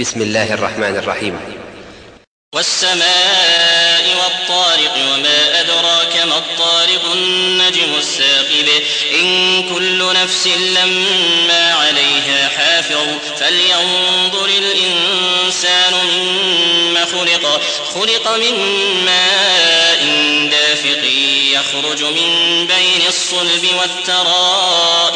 بسم الله الرحمن الرحيم. والسماء والطارق وما أدراك ما الطارق النجم الساقب إن كل نفس لما عليها حافظ. فلينظر الإنسان مما خلق. خلق من ماء دافق. يخرج من بين الصلب والترائب.